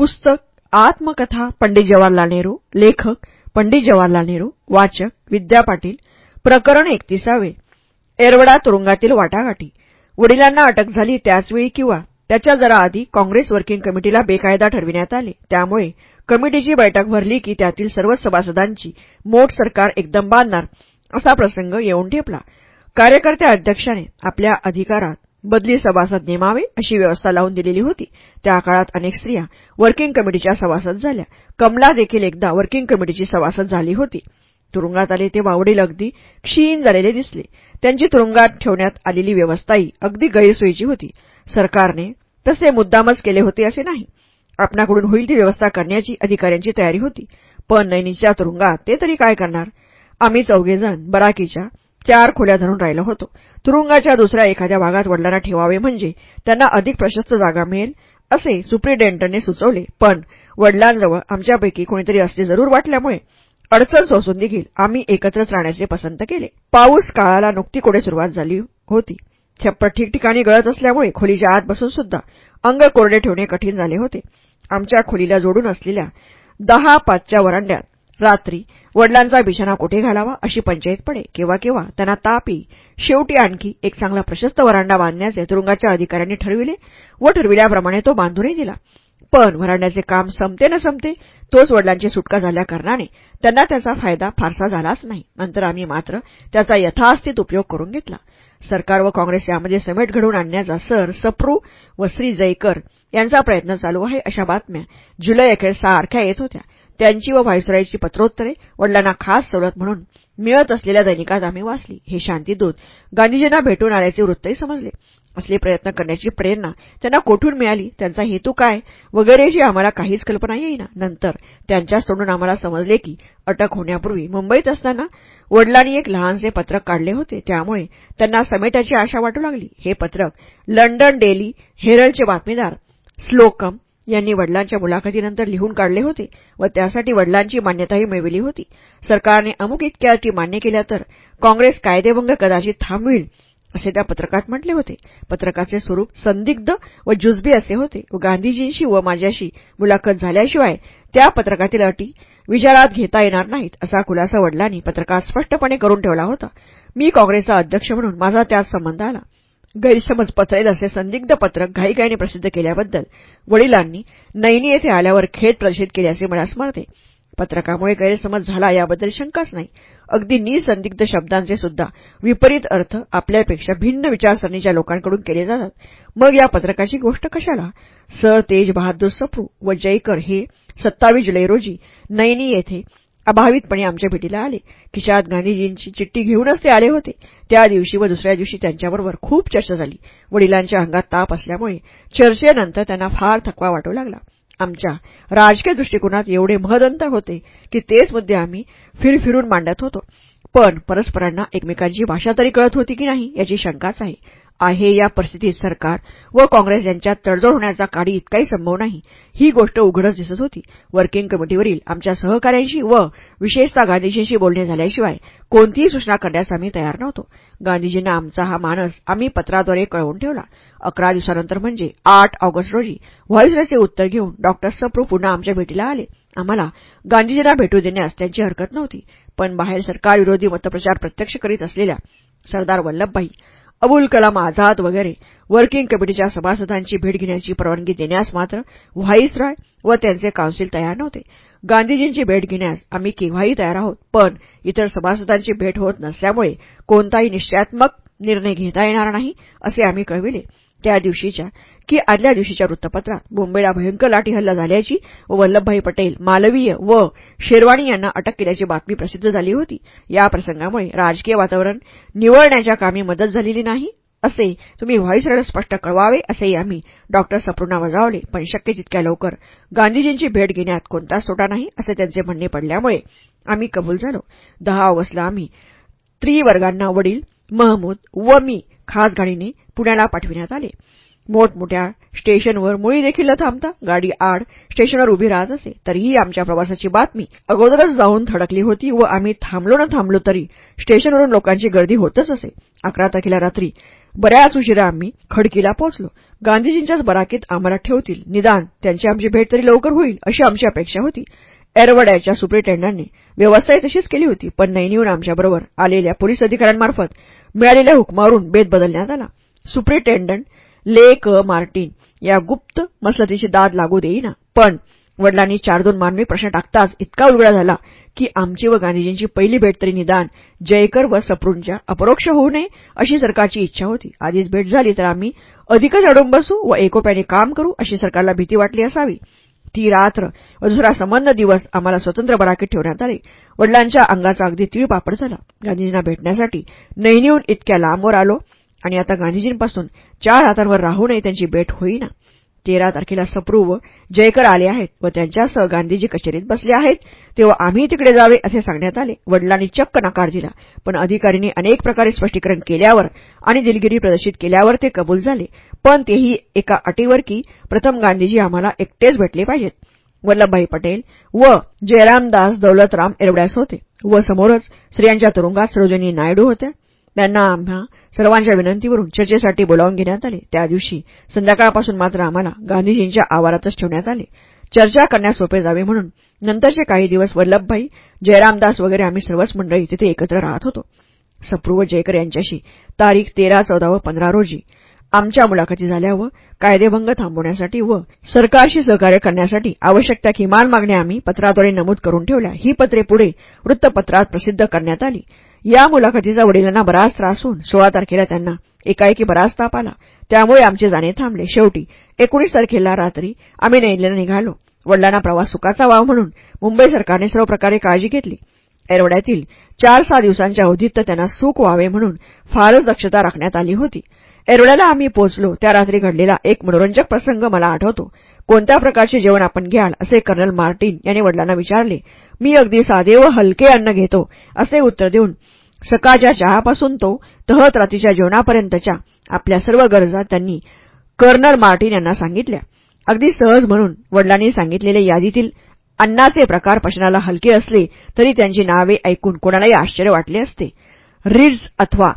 पुस्तक आत्मकथा पंडित जवाहरलाल नेहरू लेखक पंडित जवाहरलाल नेहरू वाचक विद्या पाटील प्रकरण एकतीसावे एरवडा तुरुंगातील वाटाघाटी. वडिलांना अटक झाली त्याचवेळी किंवा त्याच्या जरा आधी काँग्रेस वर्किंग कमिटीला बेकायदा ठरविण्यात आले. त्यामुळे कमिटीची बैठक भरली की त्यातील सर्व सभासदांची मोठ सरकार एकदम बांधणार असा प्रसंग येऊन ठेपला. कार्यकर्त्या अध्यक्षाने आपल्या अधिकारात बदली सभासद नेमावे अशी व्यवस्था लावून दिलेली होती. त्या काळात अनेक स्त्रिया वर्किंग कमिटीच्या सभासद झाल्या. कमला देखील एकदा वर्किंग कमिटीची सभासद झाली होती. तुरुंगात आले ते वडील अगदी क्षीण झालेले दिसले. त्यांची तुरुंगात ठेवण्यात आलेली व्यवस्थाही अगदी गैरसोयीची होती. सरकारने तसे मुद्दामच केले होते असे नाही. आपणाकडून होईल ती व्यवस्था करण्याची अधिकाऱ्यांची तयारी होती. पण नैनीच्या तुरुंगात ते तरी काय करणार? आम्ही चौघेजण बराकीच्या चार खोल्या धरून राहिलो होतो. तुरुंगाच्या दुसऱ्या एखाद्या भागात वडिलांना ठेवावे म्हणजे त्यांना अधिक प्रशस्त जागा मिळेल असे सुप्रिटेंडंटने सुचवले. पण वडिलांजवळ आमच्यापैकी कोणीतरी असले जरूर वाटल्यामुळे अडचण सोसून देखील आम्ही एकत्रच राहण्याचे पसंत केले. पाऊस काळाला नुकती कोडे सुरुवात झाली होती. छप्पर ठिकठिकाणी गळत असल्यामुळे खोलीच्या आत बसून सुद्धा अंग कोरडे ठेवणे कठीण झाले होते. आमच्या खोलीला जोडून असलेल्या दहा पाचच्या वरांड्यात रात्री वडिलांचा बिछाना कुठे घालावा अशी पंचायत पडे. केव्हा केव्हा त्यांना ताप शेवटी आणखी एक चांगला प्रशस्त वरांडा बांधण्याचे तुरुंगाच्या अधिकाऱ्यांनी ठरविले व ठरविल्याप्रमाणे तो बांधूनही दिला. पण वरांड्याचे काम संपते न संपते तोच वडिलांची सुटका झाल्याकारणाने त्यांना त्याचा फायदा फारसा झालाच नाही. नंतर आम्ही मात्र त्याचा यथास्थित उपयोग करून घेतला. सरकार व काँग्रेस यामध्ये समेट घडवून आणण्याचा सर सप्रू व श्री जयकर यांचा प्रयत्न चालू आहे अशा बातम्या जुलै अखेर सारख्या येत होत्या. त्यांची व व्हायसरायची पत्रोत्तरे वडिलांना खास सवलत म्हणून मिळत असलेल्या दैनिकात आम्ही वाचली. हे शांतीदूत गांधीजींना भेटून आल्याचे वृत्तही समजले. असले प्रयत्न करण्याची प्रेरणा त्यांना कोठून मिळाली? त्यांचा हेतू काय? वगैरेची आम्हाला काहीच कल्पना येईना. नंतर त्यांच्याच तोंडून आम्हाला समजले की अटक होण्यापूर्वी मुंबईत असताना वडिलांनी एक लहानसे पत्रक काढले होते. त्यामुळे त्यांना समेटाची आशा वाटू लागली. हे पत्रक लंडन डेली हेरल्डचे बातमीदार स्लोकम यांनी वडिलांच्या मुलाखतीनंतर लिहून काढले होते व त्यासाठी वडिलांची मान्यताही मिळविली होती. सरकारने अमुक इतक्या अटी मान्य केल्या तर काँग्रेस कायदेभंग कदाचित थांबविल असे त्या पत्रकात म्हटले होते. पत्रकाचे स्वरूप संदिग्ध व जुजबी असे होते व गांधीजींशी व माझ्याशी मुलाखत झाल्याशिवाय त्या पत्रकातील अटी विचारात घेता येणार नाहीत असा खुलासा वडिलांनी पत्रकात स्पष्टपणे करून ठेवला होता. मी काँग्रेसचा अध्यक्ष म्हणून माझा त्यात संबंध आला. गैरसमज पचरेल असे संदिग्ध पत्रक घाईघाईने प्रसिद्ध केल्याबद्दल वडिलांनी नैनी येथे आल्यावर खेद प्रदर्शित केल्याचे मला स्मरते. पत्रकामुळे गैरसमज झाला याबद्दल शंकाच नाही. अगदी निसंदिग्ध शब्दांचे सुद्धा विपरीत अर्थ आपल्यापेक्षा भिन्न विचारसरणीच्या लोकांकडून केले जातात. मग या पत्रकाची गोष्ट कशाला? सर तेज बहादूर सप्रू व जयकर हे सत्तावीस जुलै रोजी नैनी येथे अभावितपणे आमच्या भेटीला आले. खिशात गांधीजींची चिठ्ठी घेऊनच ते आले होते. त्या दिवशी व दुसऱ्या दिवशी त्यांच्याबरोबर खूप चर्चा झाली. वडिलांच्या अंगात ताप असल्यामुळे चर्चेनंतर त्यांना फार थकवा वाटू लागला. आमच्या राजकीय दृष्टिकोनात एवढे महदंत होते की तेच मुद्दे आम्ही फिरफिरून मांडत होतो. पण परस्परांना एकमेकांची भाषा तरी कळत होती की नाही याची शंकाच आहे. आहे या परिस्थितीत सरकार व काँग्रेस यांच्यात तडजोड होण्याचा काडी इतकाही संभव नाही. ही गोष्ट उघडच दिसत होती. वर्किंग कमिटीवरील आमच्या सहकाऱ्यांशी व विशेषतः गांधीजींशी बोलणे झाल्याशिवाय कोणतीही सूचना करण्यास आम्ही तयार नव्हतो. गांधीजींना आमचा हा मानस आम्ही पत्राद्वारे कळवून ठेवला. अकरा दिवसानंतर म्हणजे आठ ऑगस्ट रोजी व्हॉइसरचे उत्तर घेऊन डॉक्टर सप्रू पुन्हा आमच्या भेटीला आले. आम्हाला गांधीजींना भेटू देण्यास त्यांची हरकत नव्हती. पण बाहेर सरकारविरोधी मतप्रचार प्रत्यक्ष करीत असलेल्या सरदार वल्लभभाई अबुल कलाम आझाद वगैरे वर्किंग कमिटीच्या सभासदांची भेट घेण्याची परवानगी देण्यास मात्र व्हाईसरॉय व त्यांचे काउन्सिल तयार नव्हते. गांधीजींची भेट घेण्यास आम्ही केव्हाही तयार आहोत पण इतर सभासदांची भेट होत नसल्यामुळे कोणताही निश्चयात्मक निर्णय घेता येणार नाही असे आम्ही कळविले. त्या दिवशीच्या की आदल्या दिवशीच्या वृत्तपत्रात मुंबईला भयंकर लाठी हल्ला झाल्याची व वल्लभभाई पटेल मालवीय व शेरवाणी यांना अटक केल्याची बातमी प्रसिद्ध झाली होती. या प्रसंगामुळे राजकीय वातावरण निवळण्याच्या कामी मदत झालेली नाही असे तुम्ही व्हॉइसरला स्पष्ट कळवावे असेही आम्ही डॉक्टर सप्रुणा वजावले पण शक्य तितक्या लवकर गांधीजींची भेट घेण्यात कोणताच तोटा नाही असे त्यांचे म्हणणे पडल्यामुळे आम्ही कबूल झालो. दहा ऑगस्टला आम्ही त्रिवर्गांना वडील महमूद व मी खास गाडीने पुण्याला पाठविण्यात आले. मोठमोठ्या स्टेशनवर मुळी देखील न थांबता गाडी आड स्टेशनवर उभी राहत असे तरीही आमच्या प्रवासाची बातमी अगोदरच जाऊन थडकली होती व आम्ही थांबलो न थांबलो तरी स्टेशनवरून लोकांची गर्दी होतच असे. अकरा तारखेला रात्री बऱ्याच उशिरा आम्ही खडकीला पोहोचलो. गांधीजींच्याच बराकीत आम्हाला ठेवतील. निदान त्यांची आमची भेट तरी लवकर होईल अशी आमची अपेक्षा होती. एरवड्याच्या सुप्रिटेंडंटने व्यवस्थाही तशीच केली होती पण नैनीहून आमच्याबरोबर आलेल्या पोलीस अधिकाऱ्यांमार्फत मिळालेल्या हुकमावरून बेत बदलण्यात आला. सुप्रिटेंडंट ले क मार्टिन या गुप्त मसलतीची दाद लागू देईना. पण वडिलांनी चार दोन मानवी प्रश्न टाकताच इतका उलगडा झाला की आमची व गांधीजींची पहिली भेट तरी निदान जयकर व सप्रूंच्या अपरोक्ष होऊ नये अशी सरकारची इच्छा होती. आधीच भेट झाली तर आम्ही अधिकच अडून बसू व एकोप्याने काम करू अशी सरकारला भीती वाटली असावी. ती रात्र व दुसरा संबंध दिवस आम्हाला स्वतंत्र बराकीत ठेवण्यात आले. वडिलांच्या अंगाचा अगदी तीळपापड झाला. गांधीजींना भेटण्यासाठी नैनीहून इतक्या लांबवर आलो. आणि आता गांधीजींपासून चार हातांवर राहूनही त्यांची भेट होईना. तेरा तारखेला सप्रू व जयकर आले आहेत व त्यांच्यासह गांधीजी कचेरीत बसले आहेत. तेव्हा आम्ही तिकडे जावे असे सांगण्यात आले. वडिलांनी चक्क नकार दिला. पण अधिकाऱ्यांनी अनेक प्रकारे स्पष्टीकरण केल्यावर आणि दिलगिरी प्रदर्शित केल्यावर ते कबूल झाले. पण तेही एका अटीवर की प्रथम गांधीजी आम्हाला एकटेच भेटले पाहिजेत. वल्लभभाई पटेल व जयरामदास दौलतराम एरवड्यास होते व समोरच स्त्रियांच्या तुरुंगात सरोजनी नायडू होत्या. त्यांना आम्हा सर्वांच्या विनंतीवरून चर्चेसाठी बोलावून घेण्यात आले. त्या दिवशी संध्याकाळपासून मात्र आम्हाला गांधीजींच्या आवारातच ठेवण्यात आले. चर्चा करण्यास सोपे जावे म्हणून नंतरचे काही दिवस वल्लभभाई जयरामदास वगैरे आम्ही सर्वच मंडळी तिथे एकत्र राहत होतो. सप्रू व जयकर यांच्याशी तारीख तेरा चौदा व पंधरा रोजी आमच्या मुलाखती झाल्या व कायदेभंग थांबवण्यासाठी व सरकारशी सहकार्य करण्यासाठी आवश्यक त्या किमान मागण्या आम्ही पत्राद्वारे नमूद करून ठेवल्या. ही पत्रे पुढे वृत्तपत्रात प्रसिद्ध करण्यात आली. या मुलाखतीचा वडिलांना बराच त्रास होऊन सोळा तारखेला त्यांना एकाएकी बराच ताप आला. त्यामुळे आमचे जाणे थांबले. शेवटी एकोणीस तारखेला रात्री आम्ही नैलेला निघालो. वडिलांना प्रवास सुखाचा व्हावा म्हणून मुंबई सरकारने सर्व प्रकारे काळजी घेतली. एरवड्यातील चार सहा दिवसांच्या अवधीत तर त्यांना सुख व्हावे म्हणून फारच दक्षता राखण्यात आली होती. एरोड्याला आम्ही पोहोचलो त्या रात्री घडलेला एक मनोरंजक प्रसंग मला आठवतो. कोणत्या प्रकारचे जेवण आपण घ्याल असे कर्नल मार्टिन यांनी वडिलांना विचारले. मी अगदी साधे व हलके अन्न घेतो असे उत्तर देऊन सकाळच्या चहापासून तो तहत रात्रीच्या जेवणापर्यंतच्या आपल्या सर्व गरजा त्यांनी कर्नल मार्टिन यांना सांगितल्या. अगदी सहज म्हणून वडिलांनी सांगितलेल्या यादीतील अन्नाचे प्रकार पचनाला हलके असले तरी त्यांची नावे ऐकून कोणालाही आश्चर्य वाटले असते. रिड्स अथवा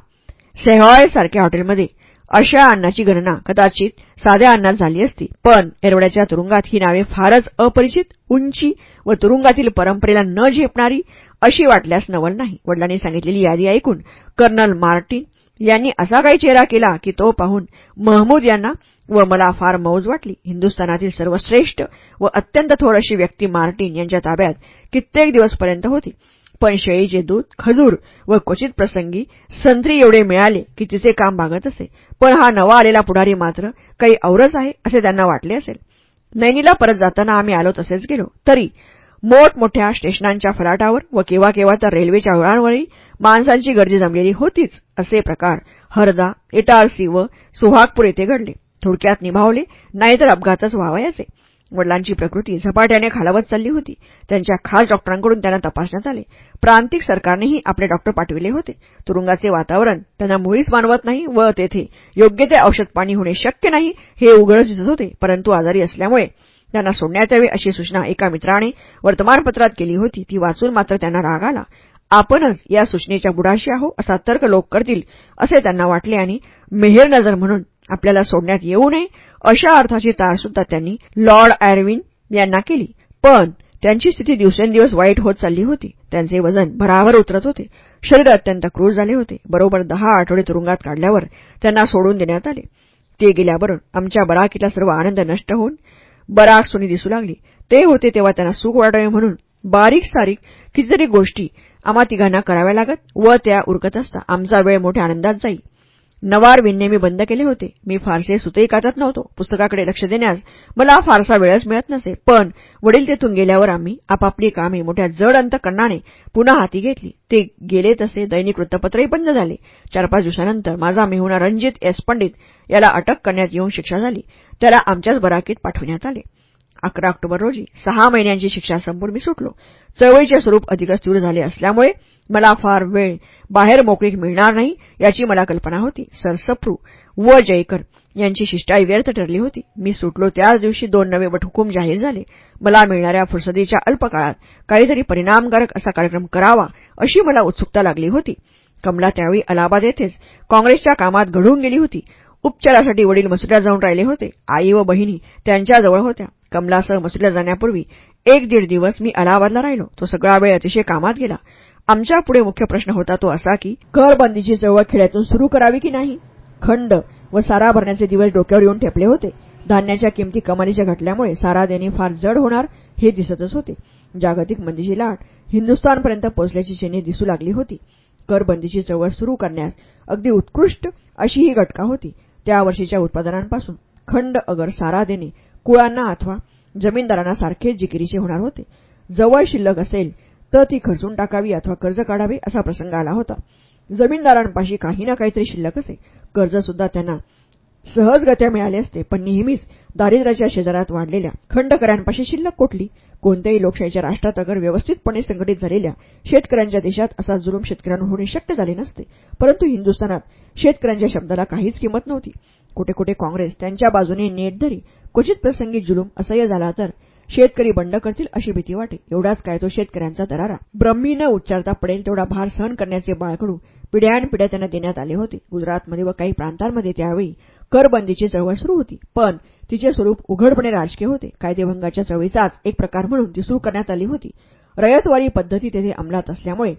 सेहॉय सारख्या हॉटेलमध्ये अशा अन्नाची गणना कदाचित साध्या अन्नात झाली असती. पण एरवड्याच्या तुरुंगात ही नावे फारच अपरिचित उंची व तुरुंगातील परंपरेला न झेपणारी अशी वाटल्यास नवल नाही. वडिलांनी सांगितलेली यादी ऐकून कर्नल मार्टिन यांनी असा काही चेहरा केला की तो पाहून महमूद यांना व मला फार मौज वाटली. हिंदुस्थानातील सर्वश्रेष्ठ व अत्यंत थोर अशी व्यक्ती मार्टिन यांच्या ताब्यात कित्येक दिवसपर्यंत होती. पण शेळीचे दूध खजूर व क्वचित प्रसंगी संत्री एवढे मिळाले की तिचे काम भागत असे. पण हा नवा आलेला पुढारी मात्र काही औरच आहे असे त्यांना वाटले असेल. नैनीला परत जाताना आम्ही आलो तसेच गेलो. तरी मोठमोठ्या स्टेशनांच्या फलाटावर व केव्हा केव्हा तर रेल्वेच्या रुळांवरही माणसांची गर्दी जमलेली होतीच असे प्रकार हरदा इटारसी व सुहागपूर येथे घडले. थोडक्यात निभावले नाहीतर अपघातच व्हावयाचे. वडिलांची प्रकृती झपाट्याने खालावत चालली होती. त्यांच्या खास डॉक्टरांकडून त्यांना तपासण्यात आले. प्रांतिक सरकारनेही आपले डॉक्टर पाठविले होते. तुरुंगाचे वातावरण त्यांना मुळीच मानवत नाही व तेथे योग्य ते औषध पाणी होणे शक्य नाही हे उघडच दिसत होते. परंतु आजारी असल्यामुळे त्यांना सोडण्यात यावे अशी सूचना एका मित्राने वर्तमानपत्रात केली होती. ती वाचून मात्र त्यांना राग आला. आपणच या सूचनेच्या बुडाशी आहो असा तर्क लोक करतील असे त्यांना वाटले आणि मेहेर नजर म्हणून आपल्याला सोडण्यात येऊ नये अशा अर्थाची तारसुद्धा त्यांनी लॉर्ड आयर्विन यांना केली. पण त्यांची स्थिती दिवसेंदिवस वाईट होत चालली होती. त्यांचे वजन भरावर उतरत होते. शरीर अत्यंत क्रूर झाले होते. बरोबर दहा आठवडे तुरुंगात काढल्यावर त्यांना सोडून देण्यात आले. ते गेल्याबरोबर आमच्या बराकीला सर्व आनंद नष्ट होऊन बराक सुनी दिसू लागली. ते होते तेव्हा त्यांना सुख वाटावे म्हणून बारीक सारीक कितीतरी गोष्टी आम्हा तिघांना कराव्या लागत व त्या उरकत असता आमचा वेळ मोठ्या आनंदात जाई. नवार मी बंद केले होते. मी फारसे सुतही कातत नव्हतो. पुस्तकाकडे लक्ष देण्यास मला फारसा वेळच मिळत नसे. पण वडील तेथून गेल्यावर आम्ही आपापली कामे मोठ्या जड अंतकरणाने पुन्हा हाती घेतली. ते गेले तसे दैनिक वृत्तपत्रही बंद झाले. चार पाच दिवसानंतर माझा मेहुणा रणजित एस. पंडित याला अटक करण्यात येऊन शिक्षा झाली. त्याला आमच्याच बराकीत पाठविण्यात आले. अकरा ऑक्टोबर रोजी सहा महिन्यांची शिक्षा संपून मी सुटलो. चळवळीचे स्वरूप अधिकच तीव्र झाले असल्यामुळे मला फार वेळ बाहेर मोकळीक मिळणार नाही याची मला कल्पना होती. सर सप्रू व जयकर यांची शिष्टाई व्यर्थ ठरली होती. मी सुटलो त्याच दिवशी दोन नवे वटहुकूम जाहीर झाले. मला मिळणाऱ्या फुरसदीच्या अल्पकाळात काहीतरी परिणामकारक असा कार्यक्रम करावा अशी मला उत्सुकता लागली होती. कमला त्यावेळी अलाहाबाद येथेच काँग्रेसच्या कामात घडून गेली होती. उपचारासाठी वडील मसुऱ्यात जाऊन राहिले होते. आई व बहिणी त्यांच्याजवळ होत्या. कमलासह मसुऱ्यात जाण्यापूर्वी एक दीड दिवस मी अलाहाबादला राहिलो. तो सगळा वेळ अतिशय कामात गेला. आमच्या पुढे मुख्य प्रश्न होता तो असा की करबंदीची चळवळ खेड्यातून सुरू करावी की नाही? खंड व सारा भरण्याचे दिवस डोक्यावर येऊन ठेपले होते. धान्याच्या किमती कमालीच्या घटल्यामुळे सारा देणे फार जड होणार हे दिसतच होते. जागतिक मंदीची लाट हिंदुस्थानपर्यंत पोहोचल्याची चिन्हे दिसू लागली होती. करबंदीची चळवळ सुरू करण्यास अगदी उत्कृष्ट अशी ही घटका होती. त्या वर्षीच्या उत्पादनांपासून खंड अगर सारा देणे कुळांना अथवा जमीनदारांना सारखेच जिकिरीचे होणार होते. जवळ शिल्लक असेल तर ती खर्चून टाकावी अथवा कर्ज काढावे असा प्रसंग आला होता. जमीनदारांपाशी काही ना काहीतरी शिल्लक असे. कर्जसुद्धा त्यांना सहजगत्या मिळाले असते पण नेहमीच दारिद्र्याच्या शेजारात वाढलेल्या खंडकऱ्यांपाशी शिल्लक कोटली कोणत्याही लोकशाहीच्या राष्ट्रात अगर व्यवस्थितपणे संघटित झालेल्या शेतकऱ्यांच्या देशात असा जुलूम शेतकऱ्यांवर होणे शक्य झाले नसते. परंतु हिंदुस्थानात शेतकऱ्यांच्या शब्दाला काहीच किंमत नव्हती. कुठे कुठे काँग्रेस त्यांच्या बाजूने नेट धरी क्वचित प्रसंगी जुलूम असह्य झाला तर शेतकरी बंड करतील अशी भीती वाटे. एवढाच काय तो शेतकऱ्यांचा दरारा ब्रह्मी न उच्चारता पडेल तेवढा भार सहन करण्याचे बाळकडू पिढ्यानपिढ्या त्यांना देण्यात आले होते. गुजरातमध्ये व काही प्रांतांमध्ये त्यावेळी करबंदीची चळवळ सुरू होती. पण तिचे स्वरूप उघडपणे राजकीय होते. कायदेभंगाच्या चळवळीचाच एक प्रकार म्हणून ती सुरू करण्यात आली होती. रयतवारी पद्धती तेथे अंमलात असल्यामुळे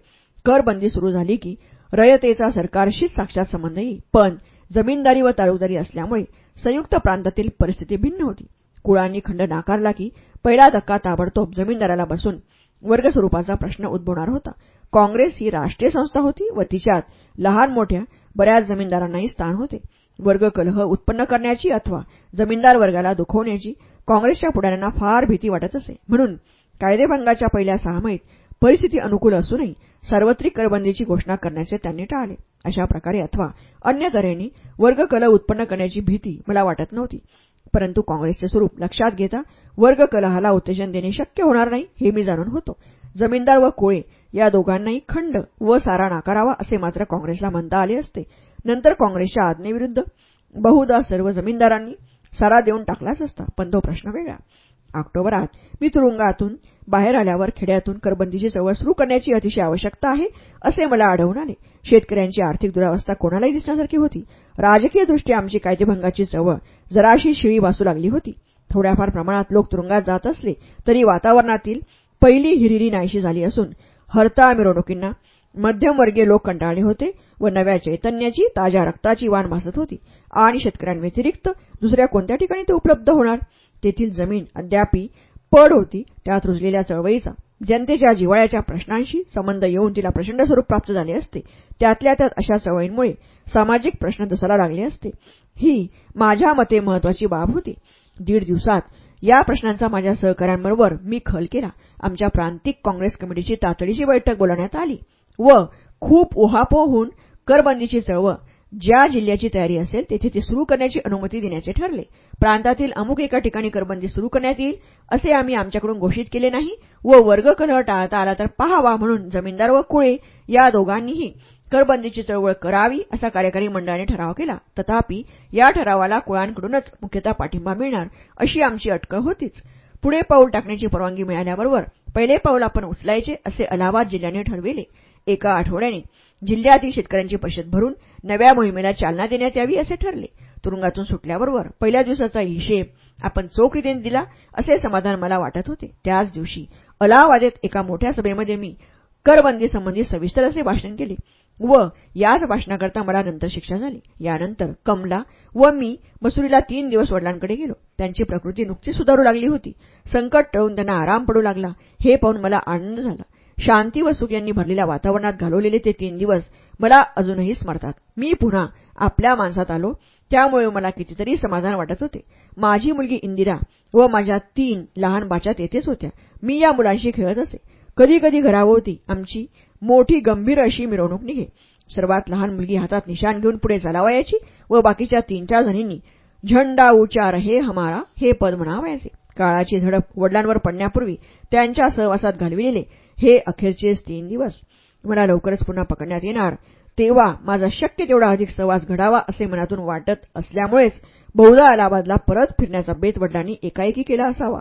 करबंदी सुरू झाली की रयतेचा सरकारशीच साक्षात संबंध येईल. पण जमीनदारी व तालुकदारी असल्यामुळे संयुक्त प्रांतातील परिस्थिती भिन्न होती. कुळांनी खंड नाकारला की पहिला धक्का ताबडतोब जमीनदाराला बसून वर्ग स्वरूपाचा प्रश्न उद्भवणार होता. काँग्रेस ही राष्ट्रीय संस्था होती व तिच्यात लहान मोठ्या बऱ्याच जमीनदारांनाही स्थान होते. वर्ग कलह उत्पन्न करण्याची अथवा जमीनदार वर्गाला दुखवण्याची काँग्रेसच्या पुढाऱ्यांना फार भीती वाटत असे. म्हणून कायदेभंगाच्या पहिल्या सहामाहीत परिस्थिती अनुकूल असूनही सार्वत्रिक करबंदीची घोषणा करण्याचे त्यांनी टाळले. अशा प्रकारे अथवा अन्य तऱ्हेने वर्गकलह उत्पन्न करण्याची भीती मला वाटत नव्हती. परंतु काँग्रेसचे स्वरूप लक्षात घेता वर्गकलहाला उत्तेजन देणे शक्य होणार नाही हे मी जाणून होतो. जमीनदार व कोळे या दोघांनाही खंड व सारा नाकारावा असे मात्र काँग्रेसला म्हणता आले असते. नंतर काँग्रेसच्या आज्ञेविरुद्ध बहुधा सर्व जमीनदारांनी सारा देऊन टाकलाच असता पण तो प्रश्न वेगळा. ऑक्टोबरात मी तुरुंगातून बाहेर आल्यावर खेड्यातून करबंदीची चळवळ सुरू करण्याची अतिशय आवश्यकता आहे असे मला आढळून आले. शेतकऱ्यांची आर्थिक दुरावस्था कोणालाही दिसण्यासारखी होती. राजकीयदृष्ट्या आमची कायदेभंगाची चळवळ जराशी शिळी वासू लागली होती. थोड्याफार प्रमाणात लोक तुरुंगात जात असले तरी वातावरणातील पहिली हिरिरी नाहीशी झाली असून हरता मिरवणुकींना मध्यमवर्गीय लोक कंटाळले होते व नव्या चैतन्याची ताज्या रक्ताची वाण भासत होती. आणि शेतकऱ्यांव्यतिरिक्त दुसऱ्या कोणत्या ठिकाणी ते उपलब्ध होणार? तेथील जमीन अद्यापी पड होती त्यात रुजलेल्या चळवळीचा जनतेच्या जिवाळ्याच्या प्रश्नांशी संबंध येऊन तिला प्रचंड स्वरूप प्राप्त झाले असते. त्यातल्या त्यात अशा चळवळींमुळे सामाजिक प्रश्न दसायला लागले असते. ही माझ्या मते महत्वाची बाब होती. दीड दिवसात या प्रश्नांचा माझ्या सहकाऱ्यांबरोबर मी खल केला. आमच्या प्रांतिक काँग्रेस कमिटीची तातडीची बैठक बोलावण्यात आली व खूप उहापोह होऊन करबंदीची चळवळ ज्या जिल्ह्याची तयारी असेल तेथे ती सुरू करण्याची अनुमती देण्याचे ठरले. प्रांतातील अमुक एका ठिकाणी करबंदी सुरू करण्यात येईल असे आम्ही आमच्याकडून घोषित केले नाही व वर्ग कलह टाळता आला तर पहावा म्हणून जमीनदार व कुळे या दोघांनीही करबंदीची चळवळ करावी असा कार्यकारी मंडळाने ठराव केला. तथापि या ठरावाला कुळांकडूनच मुख्यतः पाठिंबा मिळणार अशी आमची अटकळ होतीच. पुढे पाऊल टाकण्याची परवानगी मिळाल्याबरोबर पहिले पाऊल आपण उचलायचे असे अलाहाबाद जिल्ह्याने ठरविले. एका आठवड्याने जिल्ह्यातील शेतकऱ्यांची परिषद भरून नव्या मोहिमेला चालना देण्यात यावी असे ठरले. तुरुंगातून सुटल्याबरोबर पहिल्या दिवसाचा हिशेब आपण चोख रीतीने दिला असे समाधान मला वाटत होते. त्याच दिवशी अलाहाबादेत एका मोठ्या सभेमध्ये मी करबंदीसंबंधी सविस्तर असे भाषण केले व याच भाषणाकरता मला नंतर शिक्षा झाली. यानंतर कमला व मी मसुरीला तीन दिवस वडिलांकडे गेलो. त्यांची प्रकृती नुकतीच सुधारू लागली होती. संकट टळून त्यांना आराम पडू लागला. हे पाहून मला आनंद झाला. शांती व सुख यांनी भरलेल्या वातावरणात घालवलेले ते तीन दिवस मला अजूनही स्मरतात. मी पुन्हा आपल्या माणसात आलो त्यामुळे मला कितीतरी समाधान वाटत होते. माझी मुलगी इंदिरा व माझ्या तीन लहान बाच्या तेथेच होत्या. मी या मुलांशी खेळत असे. कधी कधी घराभोवती आमची मोठी गंभीर अशी मिरवणूक निघे. सर्वात लहान मुलगी हातात निशाण घेऊन पुढे चालावयाची व बाकीच्या तीन चार जणींनी झंडा उचार हे हमारा हे पद म्हणावयाचे. काळाची झडप वडिलांवर पडण्यापूर्वी त्यांच्या सहवासात घालविलेले हे अखेरचेच तीन दिवस. मला लवकरच पुन्हा पकडण्यात येणार. तेव्हा माझा शक्य तेवढा अधिक सहवास घडावा असे मनातून वाटत असल्यामुळेच बहुधा अलाहाबादला परत फिरण्याचा बेत वडिलांनी एकाएकी केला असावा.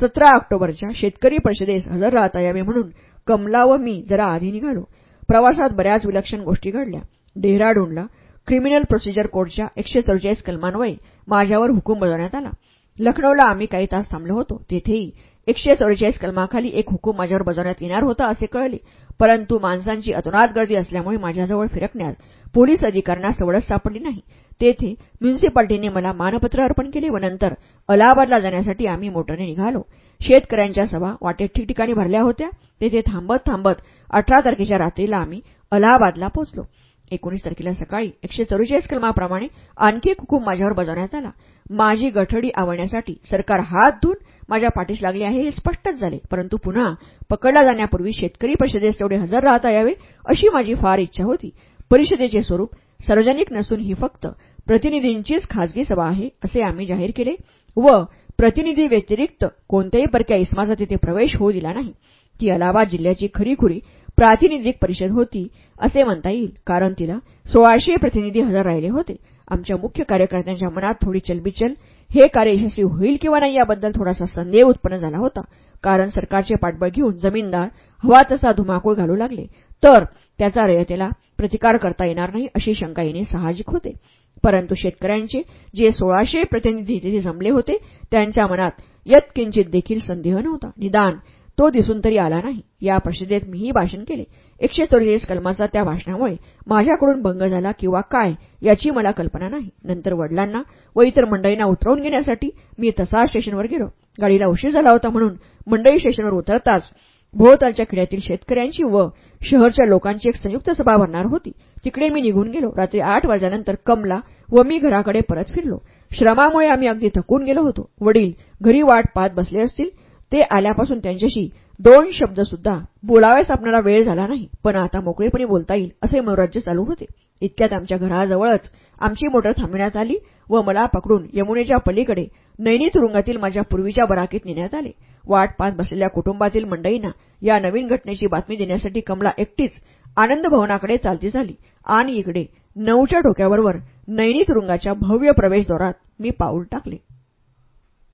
सतरा ऑक्टोबरच्या शेतकरी परिषदेस हजर राहता यावे म्हणून कमला व मी जरा आधी निघालो. प्रवासात बऱ्याच विलक्षण गोष्टी घडल्या. डेहराडूनला क्रिमिनल प्रोसिजर कोडच्या एकशे चौवेचाळीस कलमान्वये माझ्यावर हुकूम बजावण्यात आला. लखनौला आम्ही काही तास थांबलो होतो. तेथेही एकशे चौवेचाळीस कलमाखाली एक हुकूम माझ्यावर बजावण्यात येणार होता असे कळले. परंतु माणसांची अतोनात गर्दी असल्यामुळे माझ्याजवळ फिरकण्यास पोलीस अधिकाऱ्यांना सवडच सापडली नाही. तेथे म्युनिसिपाल्टीने मला मानपत्र अर्पण केले व नंतर अलाहाबादला जाण्यासाठी आम्ही मोटरने निघालो. शेतकऱ्यांच्या सभा वाटेत ठिकठिकाणी भरल्या होत्या. तेथे थांबत थांबत अठरा तारखेच्या रात्रीला आम्ही अलाहाबादला पोहोचलो. एकोणीस तारखेला सकाळी एकशे चौवेचाळीस कलमाप्रमाणे आणखी एक हुकूम माझ्यावर बजावण्यात आला. माझी गठडी आवडण्यासाठी सरकार हात धुवून माझ्या पाठीस लागले आहे हे स्पष्टच झाले. परंतु पुन्हा पकडला जाण्यापूर्वी शेतकरी परिषदेस तेवढे हजर राहता यावे अशी माझी फार इच्छा होती. परिषदेचे स्वरूप सार्वजनिक नसून ही फक्त प्रतिनिधींचीच खासगी सभा आहे असे आम्ही जाहीर केले. व प्रतिनिधी व्यतिरिक्त कोणत्याही परक्या इस्माचा तिथे प्रवेश होऊ दिला नाही. ती अलाहाबाद जिल्ह्याची खरीखुरी प्रातिनिधिक परिषद होती असे म्हणता येईल. कारण तिला सोळाशे प्रतिनिधी हजर राहिले होते. आमच्या मुख्य कार्यकर्त्यांच्या मनात थोडी चलबिचल हे कार्य यशस्वी होईल किंवा नाही याबद्दल थोडासा संदेह उत्पन्न झाला होता. कारण सरकारचे पाठबळ घेऊन जमीनदार हवा तसा धुमाकूळ घालू लागले. तर त्याचा रयतेला प्रतिकार करता येणार नाही अशी शंका येणे साहजिक होते. परंतु शेतकऱ्यांचे जे सोळाशे प्रतिनिधी तिथे जमले होते त्यांच्या मनात यत्किंचित देखील संदेह नव्हता. निदान तो दिसून तरी आला नाही. या परिषदेत मीही भाषण केले. एकशे चौवेचाळीस कलमाचा त्या भाषणामुळे माझ्याकडून भंग झाला किंवा काय याची मला कल्पना नाही. नंतर वडिलांना व इतर मंडळींना उतरवून घेण्यासाठी मी तसा स्टेशनवर गेलो. गाडीला उशीर झाला होता म्हणून मंडळी स्टेशनवर उतरताच भोवतालच्या खेड्यातील शेतकऱ्यांची व शहरच्या लोकांची एक संयुक्त सभा भरणार होती. तिकडे मी निघून गेलो. रात्री आठ वाजल्यानंतर कमला व मी घराकडे परत फिरलो. श्रमामुळे आम्ही अगदी थकून गेलो होतो. वडील घरी वाट पाहत बसले असतील ते आल्यापासून त्यांच्याशी दोन शब्द सुद्धा बोलाव्यास आपणाला वेळ झाला नाही. पण आता मोकळेपणे बोलता येईल असे मनोराज्य चालू होते. इतक्यात आमच्या घराजवळच आमची मोटर थांबविण्यात आली व मला पकडून यमुनेच्या पलीकडे नैनी तुरुंगातील माझ्या पूर्वीच्या बराकीत नेण्यात आले. वाट पाहत बसलेल्या कुटुंबातील मंडळींना या नवीन घटनेची बातमी देण्यासाठी कमला एकटीच आनंद भवनाकडे चालती झाली आणि इकडे नऊच्या डोक्याबरोबर नैनी तुरुंगाच्या भव्य प्रवेशद्वारात मी पाऊल टाकले.